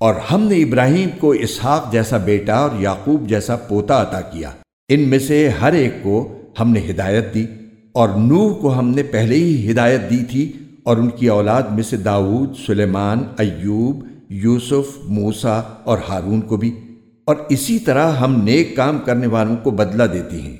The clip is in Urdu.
اور ہم نے ابراہیم کو اسحاق جیسا بیٹا اور یعقوب جیسا پوتا عطا کیا۔ ان میں سے ہر ایک کو ہم نے ہدایت دی اور نوح کو ہم نے پہلے ہی ہدایت دی تھی اور ان کی اولاد میں سے داؤد، سلیمان، ایوب، یوسف موسا اور ہارون کو بھی۔ اور اسی طرح ہم نیک کام کرنے والوں کو بدلہ دیتے ہیں۔